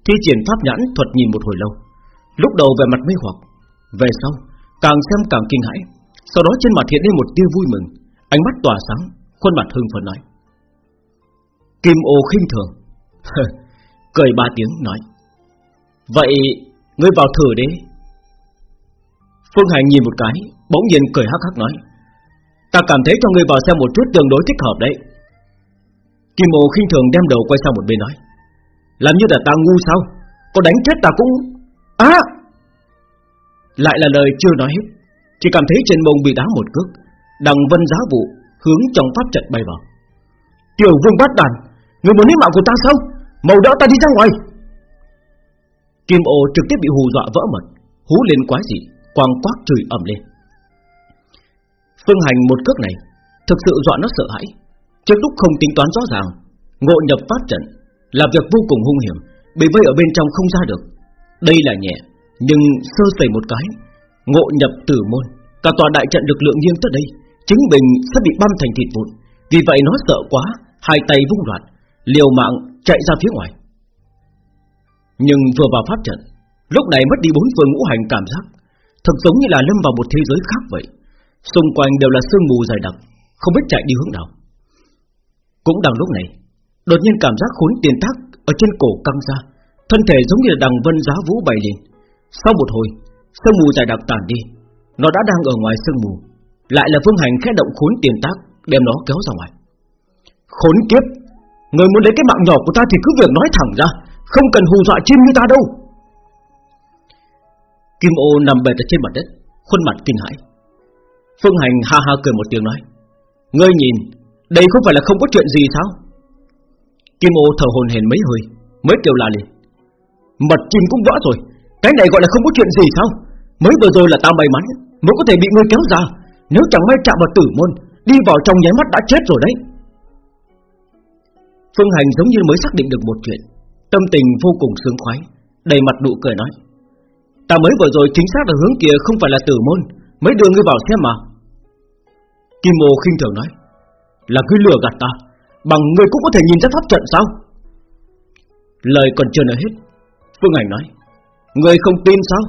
Thi triển pháp nhãn thuật nhìn một hồi lâu. Lúc đầu về mặt mê hoặc, Về sau, càng xem càng kinh hãi. Sau đó trên mặt hiện lên một tia vui mừng, Ánh mắt tỏa sáng, Khuôn mặt hưng phấn nói. Kim ô khinh thường. [laughs] Cười ba tiếng, nói, Vậy ngươi vào thử đi. Phương Hành nhìn một cái, Bỗng nhiên cười hắc hắc nói, Ta cảm thấy cho ngươi vào xem một chút tương đối thích hợp đấy. Kim ô khinh thường đem đầu quay sang một bên nói, Làm như là ta ngu sao? Có đánh chết ta cũng Á! Lại là lời chưa nói hết, Chỉ cảm thấy trên mông bị đá một cước, Đằng vân giá vụ hướng trong pháp trận bay vào. Tiểu vương bát đàn Người muốn lấy mạng của ta sao? Màu đỡ ta đi ra ngoài. Kim ô trực tiếp bị hù dọa vỡ mật, Hú lên quái dị, Quang quát chửi ẩm lên. Phương hành một cước này, Thực sự dọa nó sợ hãi. Trước lúc không tính toán rõ ràng, Ngộ nhập pháp trận Là việc vô cùng hung hiểm, Bị vây ở bên trong không ra được. Đây là nhẹ, Nhưng sơ sẩy một cái, Ngộ nhập tử môn. Cả tòa đại trận lực lượng nghiêng tới đây, Chính mình sẽ bị băm thành thịt vụn. Vì vậy nó sợ quá, Hai tay vung loạn Liều mạng chạy ra phía ngoài. Nhưng vừa vào pháp trận, Lúc này mất đi bốn phương ngũ hành cảm giác, Thật giống như là lâm vào một thế giới khác vậy. Xung quanh đều là sương mù dày đặc, Không biết chạy đi hướng nào. Cũng đang lúc này, Đột nhiên cảm giác khốn tiền tác Ở trên cổ căng ra, Thân thể giống như là đằng vân giá vũ bày lên. Sau một hồi, Sương mù dày đặc tàn đi, Nó đã đang ở ngoài sương mù, Lại là phương hành khẽ động khốn tiền tác Đem nó kéo ra ngoài. Khốn kiếp! Người muốn lấy cái mạng nhỏ của ta thì cứ việc nói thẳng ra, Không cần hù dọa chim như ta đâu. Kim ô nằm bệt ở trên mặt đất, Khuôn mặt kinh hãi. Phương Hành ha ha cười một tiếng nói, Ngươi nhìn, Đây không phải là không có chuyện gì sao? Kim ô thở hồn hển mấy hơi, Mới kêu la lên, Mật chim cũng vỡ rồi, Cái này gọi là không có chuyện gì sao? Mới vừa rồi là ta may mắn, Mới có thể bị ngươi kéo ra. Nếu chẳng may chạm vào tử môn, Đi vào trong nháy mắt đã chết rồi đấy. Phương Hành giống như mới xác định được một chuyện. Tâm tình vô cùng sướng khoái, Đầy mặt nụ cười nói, Ta mới vừa rồi chính xác là hướng kia không phải là tử môn Mới đưa ngươi vào xem mà. Kim Mô khinh thường nói, Là ngươi lừa gạt ta, Bằng ngươi cũng có thể nhìn ra pháp trận sao? Lời còn chưa nói hết, Phương Hành nói, Ngươi không tin sao?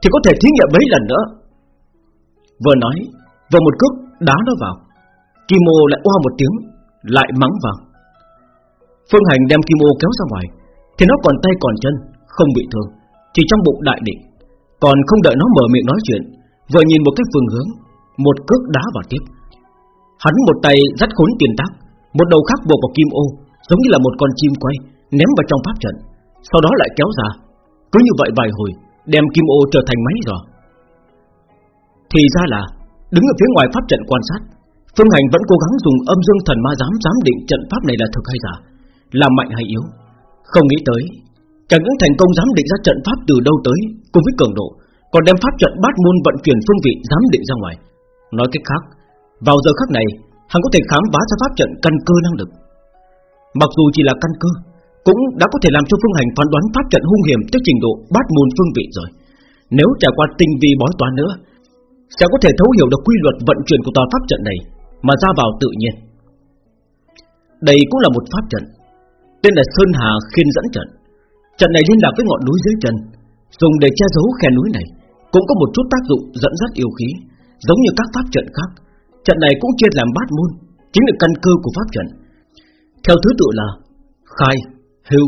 Thì có thể thí nghiệm mấy lần nữa. Vừa nói, Vừa một cước đá nó vào. Kim Mô lại oa một tiếng, Lại mắng vào. Phương Hành đem Kim Ô kéo ra ngoài, Thì nó còn tay còn chân, Không bị thương, Chỉ trong bụng đại định. Còn không đợi nó mở miệng nói chuyện, Vừa nhìn một cái phương hướng, Một cước đá vào tiếp. Hắn một tay dắt khốn tiền tác, Một đầu khác buộc vào kim ô, Giống như là một con chim quay, Ném vào trong pháp trận, Sau đó lại kéo ra. Cứ như vậy vài hồi, Đem kim ô trở thành máy rồi. Thì ra là, Đứng ở phía ngoài pháp trận quan sát, Phương Hành vẫn cố gắng dùng âm dương thần ma giám giám định trận pháp này là thực hay giả. Là mạnh hay yếu Không nghĩ tới Chẳng những thành công dám định ra trận pháp từ đâu tới Cùng với cường độ còn đem pháp trận bát môn vận chuyển phương vị dám định ra ngoài. Nói cách khác, vào giờ khắc này, hắn có thể khám phá ra pháp trận căn cơ năng lực. Mặc dù chỉ là căn cơ, cũng đã có thể làm cho phương hành phán đoán pháp trận hung hiểm tới trình độ bát môn phương vị rồi. Nếu trải qua tinh vi bói toán nữa, sẽ có thể thấu hiểu được quy luật vận chuyển của tòa pháp trận này mà ra vào tự nhiên. Đây cũng là một pháp trận, tên là Sơn Hà Khiên dẫn trận. Trận này liên lạc với ngọn núi dưới chân, dùng để che giấu khe núi này cũng có một chút tác dụng dẫn dắt yêu khí, giống như các pháp trận khác. Trận này cũng chia làm bát môn, chính là căn cơ của pháp trận. Theo thứ tự là khai, hưu,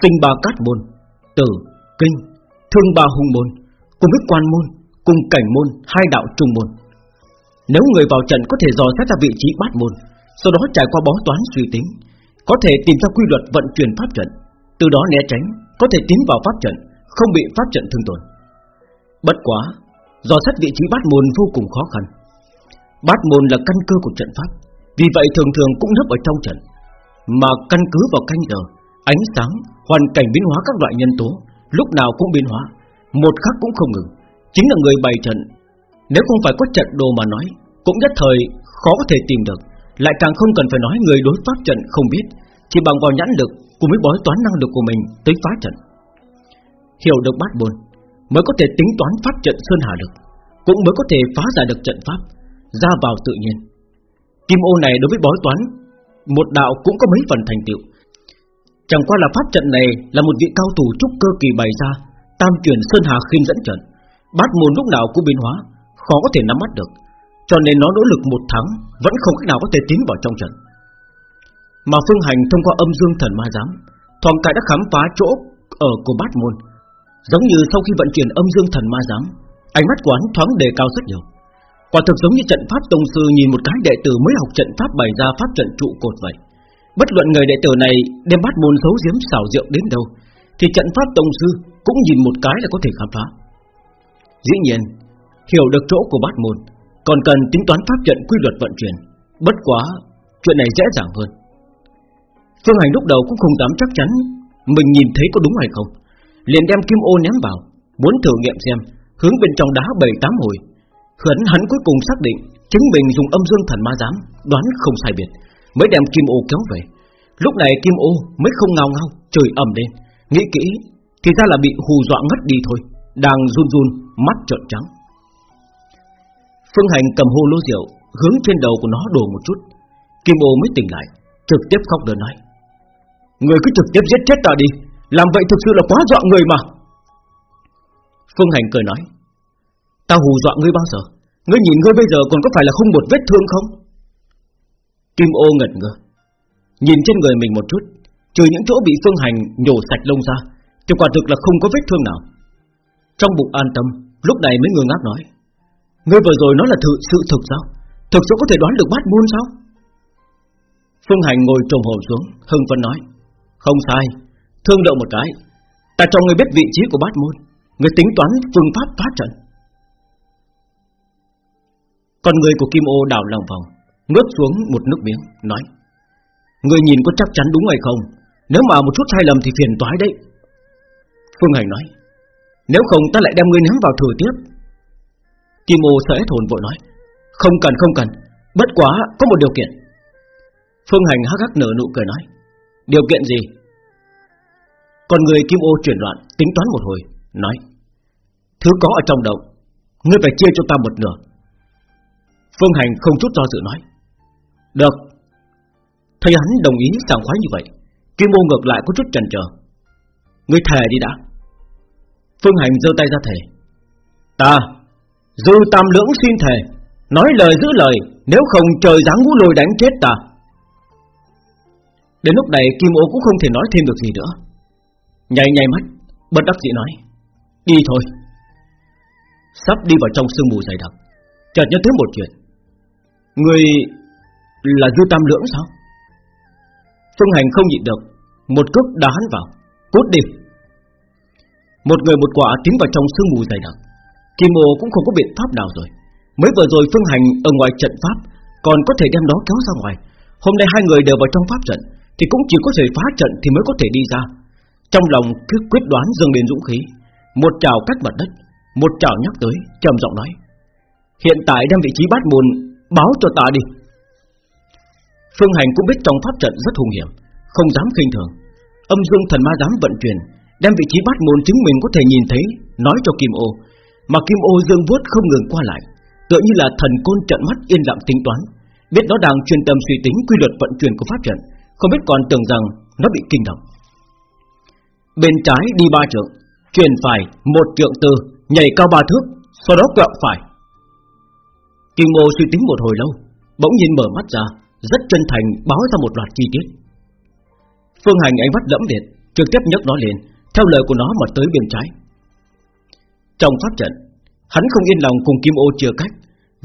sinh ba cát môn, tử, kinh, thương ba hung môn, cùng với quan môn, cùng cảnh môn, hai đạo trung môn. Nếu người vào trận có thể dò xét ra vị trí bát môn, sau đó trải qua bó toán suy tính, có thể tìm ra quy luật vận chuyển pháp trận Từ đó né tránh Có thể tiến vào pháp trận Không bị pháp trận thương tổn. Bất quá Do xét vị trí bát môn vô cùng khó khăn. Bát môn là căn cơ của trận pháp Vì vậy thường thường cũng nấp ở trong trận Mà căn cứ vào canh giờ Ánh sáng, hoàn cảnh biến hóa các loại nhân tố Lúc nào cũng biến hóa Một khắc cũng không ngừng Chính là người bày trận. Nếu không phải có trận đồ mà nói Cũng nhất thời khó có thể tìm được. Lại càng không cần phải nói người đối pháp trận không biết, Chỉ bằng vào nhãn lực Cùng với bói toán năng lực của mình tới phá trận. Hiểu được bát môn Mới có thể tính toán pháp trận Sơn Hà lực Cũng mới có thể phá giải được trận pháp, Ra vào tự nhiên. Kim ô này đối với bói toán, Một đạo cũng có mấy phần thành tựu. Chẳng qua là pháp trận này Là một vị cao thủ trúc cơ kỳ bày ra, Tam chuyển Sơn Hà khinh dẫn trận. Bát môn lúc nào cũng biến hóa, Khó có thể nắm bắt được. Cho nên nó nỗ lực một tháng, Vẫn không cách nào có thể tiến vào trong trận. Mà Phương Hành thông qua âm dương thần ma giám Thoảng cái đã khám phá chỗ Ở của bát môn. Giống như sau khi vận chuyển âm dương thần ma giám, Ánh mắt của hắn thoáng đề cao rất nhiều. Quả thực giống như trận pháp tông sư Nhìn một cái đệ tử mới học trận pháp bày ra pháp trận trụ cột vậy. Bất luận người đệ tử này đem bát môn xấu giếm xảo diệu đến đâu, Thì trận pháp tông sư cũng nhìn một cái là có thể khám phá. Dĩ nhiên, Hiểu được chỗ của bát môn còn cần tính toán pháp trận quy luật vận chuyển Bất quá Chuyện này dễ dàng hơn Phương Hành lúc đầu cũng không dám chắc chắn Mình nhìn thấy có đúng hay không liền đem kim ô ném vào, muốn thử nghiệm xem, hướng bên trong đá bảy tám hồi. Khẩn hắn cuối cùng xác định chính mình dùng âm dương thần ma giám, đoán không sai biệt, mới đem kim ô kéo về. Lúc này kim ô mới không ngao ngao, trời ẩm lên, nghĩ kỹ thì ra là bị hù dọa ngất đi thôi, đang run run, mắt trợn trắng. Phương Hành cầm hồ lô rượu, hướng trên đầu của nó đổ một chút, kim ô mới tỉnh lại, trực tiếp khóc đớn nói: Người cứ trực tiếp giết chết ta đi làm vậy thực sự là quá dọa người mà. Phương Hành cười nói. Ta hù dọa ngươi bao giờ? Ngươi nhìn ngươi bây giờ còn có phải là không một vết thương không? Kim ô ngẩn ngơ. Nhìn trên người mình một chút Trừ những chỗ bị Phương Hành nhổ sạch lông ra Thì quả thực là không có vết thương nào. Trong bụng an tâm Lúc này mới ngơ ngác nói. Ngươi vừa rồi nói là thử sự thực sao Thực sự có thể đoán được bát môn sao? Phương Hành ngồi trồm hồn xuống, Hưng phân nói. Không sai. Thương lượng một cái. Ta cho ngươi biết vị trí của bát môn ngươi tính toán phương pháp phá trận. Con người của Kim Ô đảo lòng vòng, Ngước xuống một nước miếng, Nói. Ngươi nhìn có chắc chắn đúng hay không? Nếu mà một chút sai lầm thì phiền toái đấy. Phương Hành nói. Nếu không ta lại đem ngươi ném vào thử tiếp. Kim Ô sợ hết hồn vội nói, Không cần không cần, Bất quá có một điều kiện. Phương Hành hắc hắc nở nụ cười nói, Điều kiện gì? Còn người kim ô chuyển loạn, Tính toán một hồi, Nói, Thứ có ở trong động Ngươi phải chia cho ta một nửa. Phương Hành không chút do dự nói, Được. Thấy hắn đồng ý sảng khoái như vậy, Kim ô ngược lại có chút chần chờ, Ngươi thề đi đã. Phương Hành giơ tay ra thề, Ta Dư tam lưỡng xin thề, Nói lời giữ lời, Nếu không trời giáng ngũ lôi đánh chết ta. Đến lúc này, Kim ô cũng không thể nói thêm được gì nữa. Nhảy nhảy mắt, Bất đắc dĩ nói, Đi thôi. Sắp đi vào trong sương mù dày đặc, Chợt nhớ tới một chuyện. Người là dư tam lưỡng sao? Phương hành không nhịn được, Một cước đá hắn vào. Cút đi. Một người một quả tiến vào trong sương mù dày đặc. Kim Ô cũng không có biện pháp nào rồi. Mới vừa rồi Phương Hành ở ngoài trận pháp, Còn có thể đem đó kéo ra ngoài. Hôm nay hai người đều vào trong pháp trận, Thì cũng chỉ có thể phá trận thì mới có thể đi ra. Trong lòng cứ quyết đoán dâng lên dũng khí. Một trào cách mặt đất, Một trào nhắc tới, trầm giọng nói, Hiện tại đem vị trí bát môn, Báo cho ta đi. Phương Hành cũng biết trong pháp trận rất hung hiểm, Không dám khinh thường. Âm dương thần ma dám vận chuyển, Đem vị trí bát môn chính mình có thể nhìn thấy, Nói cho Kim Ô mà Kim Ô dương vuốt không ngừng qua lại, Tựa như là thần côn trận mắt yên lặng tính toán, Biết nó đang chuyên tâm suy tính quy luật vận chuyển của pháp trận, Không biết còn tưởng rằng nó bị kinh động. Bên trái đi ba trượng, Chuyển phải một trượng tư, Nhảy cao ba thước, Sau đó quẹo phải. Kim ô suy tính một hồi lâu, Bỗng nhiên mở mắt ra, Rất chân thành báo ra một loạt chi tiết. Phương Hành ánh mắt lẫm liệt, Trực tiếp nhấc nó lên, Theo lời của nó mà tới bên trái. Trong pháp trận Hắn không yên lòng cùng Kim Ô chưa cách.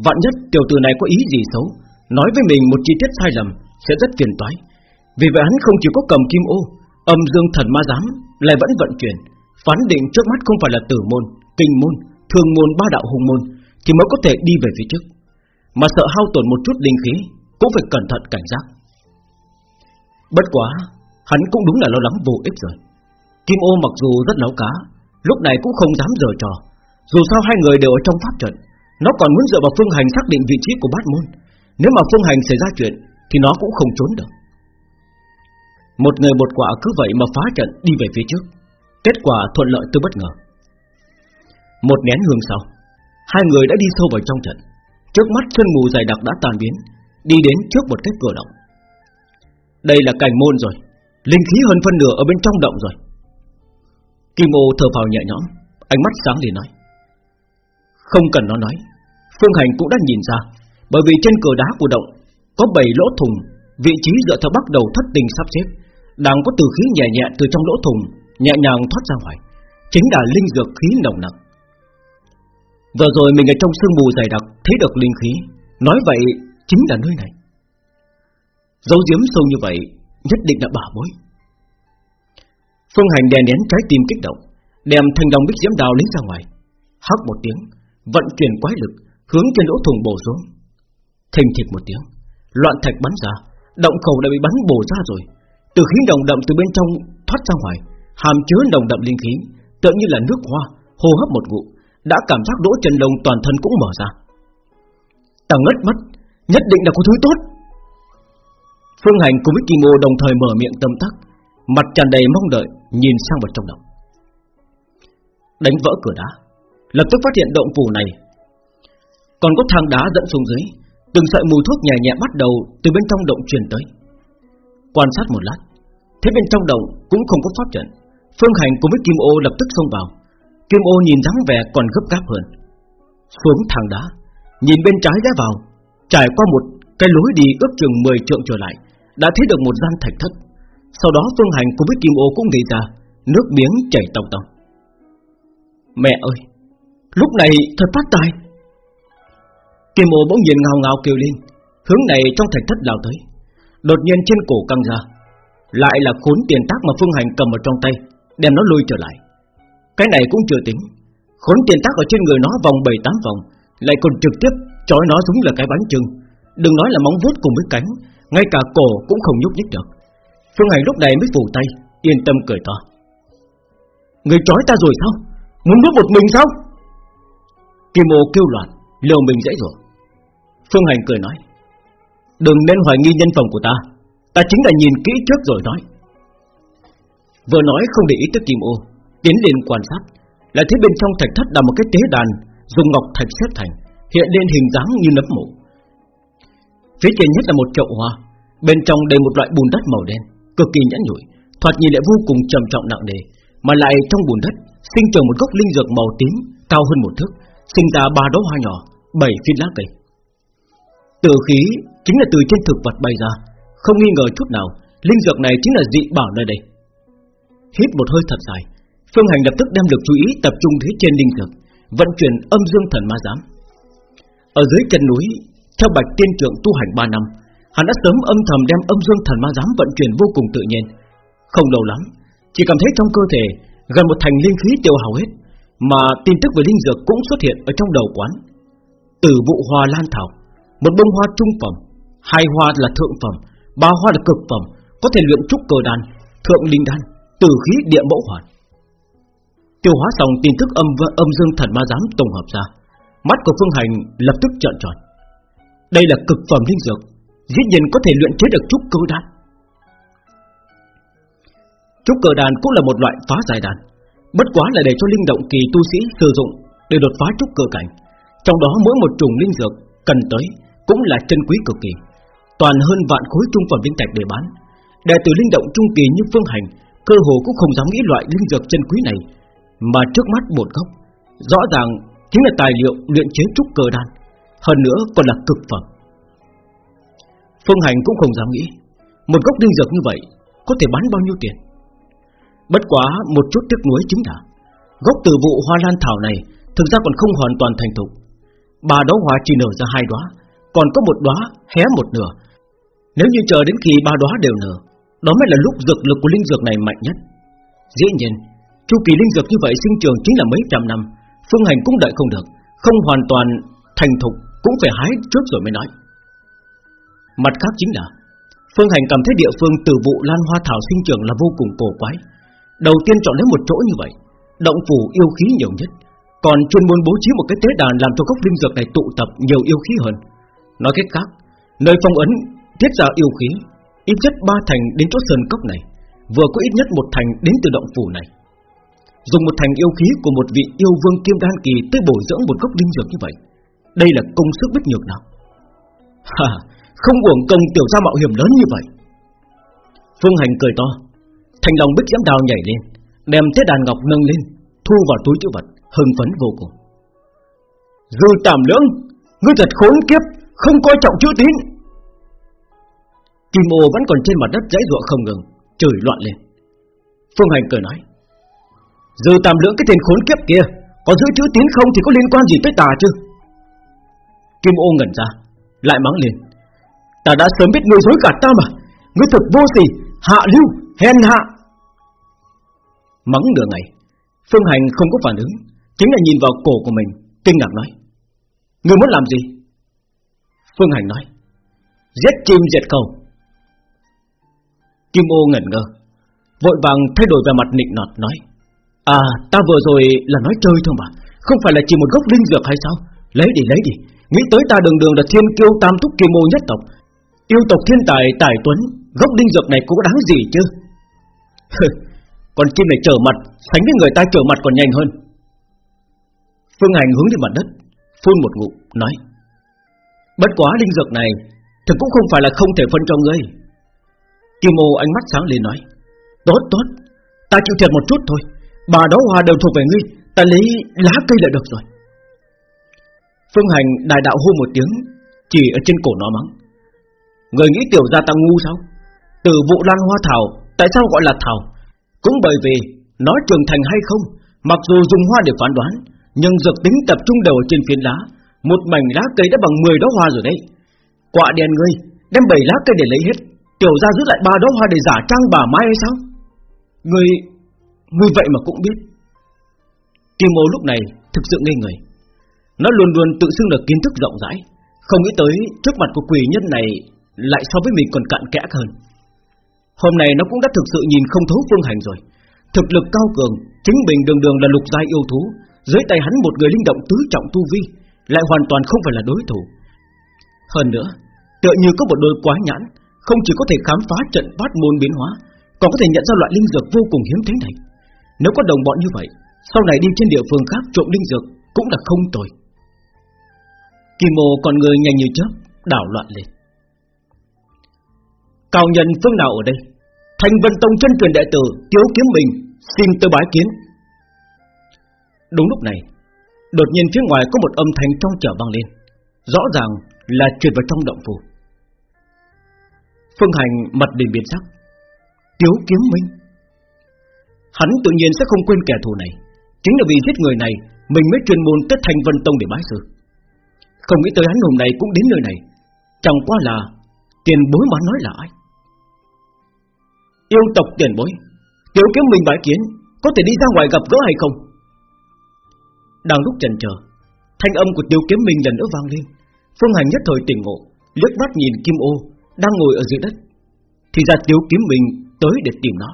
Vạn nhất tiểu tử này có ý gì xấu Nói với mình một chi tiết sai lầm Sẽ rất phiền toái. Vì vậy hắn không chỉ có cầm kim ô Âm dương thần ma giám Lại vẫn vận chuyển Phán định trước mắt không phải là tử môn Kinh môn, thường môn ba đạo hùng môn Thì mới có thể đi về phía trước. Mà sợ hao tổn một chút linh khí Cũng phải cẩn thận cảnh giác. Bất quá Hắn cũng đúng là lo lắng vô ích rồi. Kim ô mặc dù rất láo cá Lúc này cũng không dám dở trò. Dù sao hai người đều ở trong pháp trận, Nó còn muốn dựa vào phương hành xác định vị trí của bát môn. Nếu mà phương hành xảy ra chuyện, Thì nó cũng không trốn được. Một người một quả cứ vậy mà phá trận đi về phía trước. Kết quả thuận lợi từ bất ngờ. Một nén hương sau, Hai người đã đi sâu vào trong trận. Trước mắt sương mù dày đặc đã tan biến, Đi đến trước một cái cửa động. Đây là cảnh môn rồi. Linh khí hơn phân nửa ở bên trong động rồi. Kim ô thở phào nhẹ nhõm, Ánh mắt sáng liền nói. Không cần nó nói, Phương Hành cũng đã nhìn ra, Bởi vì trên cửa đá của động Có 7 lỗ thùng, Vị trí dựa theo bắt đầu thất tình sắp xếp. Đang có từ khí nhẹ nhẹ từ trong lỗ thùng, Nhẹ nhàng thoát ra ngoài, Chính là linh dược khí nồng nặc. Vừa rồi mình ở trong sương mù dày đặc Thấy được linh khí, Nói vậy chính là nơi này. Dấu diếm sâu như vậy Nhất định là bảo bối. Phương Hành đè nén trái tim kích động, Đem thanh đồng bích diễm đào lấy ra ngoài. Hắc một tiếng, Vận chuyển quái lực, Hướng trên lỗ thùng bổ xuống. Thình thịch một tiếng, Loạn thạch bắn ra, Động khẩu đã bị bắn bổ ra rồi. Từ khí đồng đậm từ bên trong thoát ra ngoài, Hàm chứa đồng đậm linh khí, Tựa như là nước hoa, Hô hấp một ngụm, Đã cảm giác đỗ chân lông toàn thân cũng mở ra. Ta ngất mất, Nhất định là có thứ tốt. Phương Hành cùng với Kim Ngô đồng thời mở miệng tâm tắc. Mặt tràn đầy mong đợi, Nhìn sang vào trong động Đánh vỡ cửa đá, Lập tức phát hiện động phủ này. Còn có thang đá dẫn xuống dưới, Từng sợi mùi thuốc nhẹ nhẹ bắt đầu Từ bên trong động truyền tới. Quan sát một lát, thấy bên trong động cũng không có pháp trận. Phương Hành cùng với Kim Ô lập tức xông vào. Kim Ô nhìn dáng vẻ còn gấp gáp hơn. Xuống thang đá, Nhìn bên trái ra vào, Trải qua một cái lối đi ước chừng 10 trượng trở lại, Đã thấy được một gian thạch thất. Sau đó Phương Hành cùng với Kim Ô cũng nghĩ ra, Nước miếng chảy tòng tòng. Mẹ ơi, Lúc này thật phát tài. Kim Ô bỗng nhiên ngào ngào kêu lên, Hướng này trong thạch thất lao tới. Đột nhiên trên cổ căng ra, Lại là khốn tiền tác mà Phương Hành cầm ở trong tay, Đem nó lôi trở lại. Cái này cũng chưa tính, Khốn tiền tác ở trên người nó vòng 7-8 vòng, Lại còn trực tiếp trói nó giống là cái bánh trưng. Đừng nói là móng vuốt cùng với cánh, Ngay cả cổ cũng không nhúc nhích được. Phương Hành lúc này mới phủ tay, Yên tâm cười to. Người trói ta rồi sao? Muốn nuốt một mình sao? Kim ô kêu loạn, Liều mình dễ rồi Phương Hành cười nói, Đừng nên hoài nghi nhân phẩm của ta Ta chính là nhìn kỹ trước rồi nói. Vừa nói không để ý tới Kim ô, Tiến lên quan sát Lại thấy bên trong thạch thất là một cái tế đàn, Dùng ngọc thạch xếp thành, Hiện lên hình dáng như nấm mộ. Phía trên nhất là một chậu hoa, Bên trong đầy một loại bùn đất màu đen. Cực kỳ nhẫn nhủi, Thoạt nhìn lại vô cùng trầm trọng nặng nề Mà lại trong bùn đất sinh trưởng một gốc linh dược màu tím Cao hơn một thước Sinh ra ba đóa hoa nhỏ Bảy phiến lá cây. Tử khí chính là từ trên thực vật bay ra Không nghi ngờ chút nào Linh dược này chính là dị bảo nơi đây. Hít một hơi thật dài Phương Hành lập tức đem lực chú ý tập trung thế trên linh dược Vận chuyển âm dương thần ma giám. Ở dưới chân núi Theo bạch tiên trưởng tu hành 3 năm Hắn đã sớm âm thầm đem âm dương thần ma giám vận chuyển vô cùng tự nhiên. Không lâu lắm, Chỉ cảm thấy trong cơ thể Gần một thành linh khí tiêu hao hết, Mà tin tức về linh dược cũng xuất hiện ở trong đầu quán. Tử vụ hoa lan thảo, Một bông hoa trung phẩm, Hai hoa là thượng phẩm, Ba hoa là cực phẩm, Có thể luyện trúc cơ đan, Thượng linh đan, Tử khí địa mẫu hoàn. Tiêu hóa xong tin tức âm âm dương thần ma giám tổng hợp ra, Mắt của Phương Hành lập tức trợn tròn. Đây là cực phẩm linh dược Dĩ nhiên có thể luyện chế được trúc cơ đan. Trúc cơ đan cũng là một loại phá giải đan, Bất quá là để cho linh động kỳ tu sĩ sử dụng Để đột phá trúc cơ cảnh. Trong đó mỗi một trùng linh dược cần tới Cũng là chân quý cực kỳ, Toàn hơn vạn khối trung phẩm linh thạch để bán. Đệ tử linh động trung kỳ như phương hành Cơ hồ cũng không dám nghĩ loại linh dược chân quý này, Mà trước mắt một gốc, Rõ ràng chính là tài liệu luyện chế trúc cơ đan, Hơn nữa còn là cực phẩm. Phương Hành cũng không dám nghĩ, Một gốc linh dược như vậy Có thể bán bao nhiêu tiền? Bất quá một chút tiếc nuối chính là, Gốc từ vụ hoa lan thảo này Thực ra còn không hoàn toàn thành thục. Ba đóa hoa chỉ nở ra hai đóa, Còn có một đóa hé một nửa. Nếu như chờ đến khi ba đóa đều nở, Đó mới là lúc dược lực của linh dược này mạnh nhất. Dĩ nhiên, Chu kỳ linh dược như vậy sinh trường chính là mấy trăm năm, Phương Hành cũng đợi không được, Không hoàn toàn thành thục Cũng phải hái trước rồi mới nói. Mặt khác chính là, Phương Hành cảm thấy địa phương từ vụ lan hoa thảo sinh trưởng là vô cùng cổ quái. Đầu tiên chọn lấy một chỗ như vậy, Động phủ yêu khí nhiều nhất. Còn chuyên môn bố trí một cái tế đàn Làm cho gốc linh dược này tụ tập nhiều yêu khí hơn. Nói cách khác, Nơi phong ấn tiết ra yêu khí, Ít nhất ba thành đến chỗ sơn cốc này, Vừa có ít nhất một thành đến từ động phủ này. Dùng một thành yêu khí của một vị yêu vương kim đan kỳ Tới bổ dưỡng một gốc linh dược như vậy, Đây là công sức bất nhược nào? Hà không uổng công tiểu gia mạo hiểm lớn như vậy. Phương Hành cười to, Thành lòng bích giám đào nhảy lên, Đem thế đàn ngọc nâng lên, Thu vào túi chữ vật, Hưng phấn vô cùng. Dư tạm lưỡng, Ngươi thật khốn kiếp, Không coi trọng chữ tín. Kim ô vẫn còn trên mặt đất dãy ruộng không ngừng, Chửi loạn lên. Phương Hành cười nói, Dư tạm lưỡng cái tên khốn kiếp kia, Có giữ chữ tín không thì có liên quan gì tới tà chứ? Kim ô ngẩn ra, Lại mắng lên Ta đã sớm biết ngươi dối cả ta mà. Ngươi thật vô sỉ, Hạ lưu, hèn hạ. Mắng nửa ngày, Phương Hành không có phản ứng. Chính là nhìn vào cổ của mình, Kinh ngạc nói Ngươi muốn làm gì? Phương Hành nói, Giết chim diệt cầu. Kim ô ngẩn ngơ, Vội vàng thay đổi vẻ mặt nịnh nọt nói À ta vừa rồi là nói chơi thôi mà, Không phải là chỉ một gốc linh dược hay sao? Lấy đi lấy đi, Nghĩ tới ta đường đường là thiên kiêu tam túc kim ô nhất tộc Yêu tộc thiên tài tài tuấn, Gốc linh dược này cũng đáng gì chứ? Còn chim này trở mặt, Sánh với người ta trở mặt còn nhanh hơn. Phương Hành hướng lên mặt đất, Phun một ngụm, nói, Bất quá linh dược này Thực cũng không phải là không thể phân cho ngươi. Kim ô ánh mắt sáng lên nói, Tốt tốt, Ta chịu thiệt một chút thôi, Bà đó hoa đều thuộc về ngươi, Ta lấy lá cây là được rồi. Phương Hành đại đạo hô một tiếng, Chỉ ở trên cổ nó mắng Người nghĩ tiểu gia ta ngu sao? Từ vụ lan hoa thảo, Tại sao gọi là thảo? Cũng bởi vì nó trưởng thành hay không, Mặc dù dùng hoa để phán đoán, Nhưng dược tính tập trung đều ở trên phiến lá Một mảnh lá cây đã bằng 10 đóa hoa rồi đấy. Quạ đèn ngươi Đem 7 lá cây để lấy hết. Tiểu gia giữ lại ba đóa hoa để giả trang bà mai hay sao? Ngươi Ngươi vậy mà cũng biết. Kim ô lúc này thực sự ngây người. Nó luôn luôn tự xưng là kiến thức rộng rãi. Không nghĩ tới trước mặt của quỷ nhân này lại so với mình còn cạn kẽ hơn. Hôm nay nó cũng đã thực sự nhìn không thấu phương hành rồi. Thực lực cao cường, Chính mình đường đường là lục giai yêu thú. Dưới tay hắn một người linh động tứ trọng tu vi, Lại hoàn toàn không phải là đối thủ. Hơn nữa, Tựa như có một đôi quá nhãn, Không chỉ có thể khám phá trận bát môn biến hóa, Còn có thể nhận ra loại linh dược vô cùng hiếm thế này. Nếu có đồng bọn như vậy, Sau này đi trên địa phương khác trộm linh dược Cũng là không tồi. Kim mô còn người nhanh như chớp, Đảo loạn lên. Cao nhân phương nào ở đây? Thành Vân Tông chân truyền đệ tử Tiếu Kiếm Bình xin tới bái kiến. Đúng lúc này, Đột nhiên phía ngoài có một âm thanh trong trở vang lên, Rõ ràng là truyền vào trong động phủ. Phương Hành mặt liền biến sắc. Tiếu Kiếm Minh? Hắn tự nhiên sẽ không quên kẻ thù này, Chính là vì giết người này Mình mới truyền môn tới Thành Vân Tông để bái sư. Không nghĩ tới hắn hôm nay cũng đến nơi này, Chẳng qua là Tiền bối mà nói là ai? Yêu tộc tiền bối, Tiểu kiếm mình bãi kiến, Có thể đi ra ngoài gặp gỡ hay không? Đang lúc chần chờ, Thanh âm của tiêu kiếm mình lần nữa vang lên. Phương Hành nhất thời tỉnh ngộ, liếc mắt nhìn Kim Ô Đang ngồi ở dưới đất. Thì ra tiêu kiếm mình tới để tìm nó.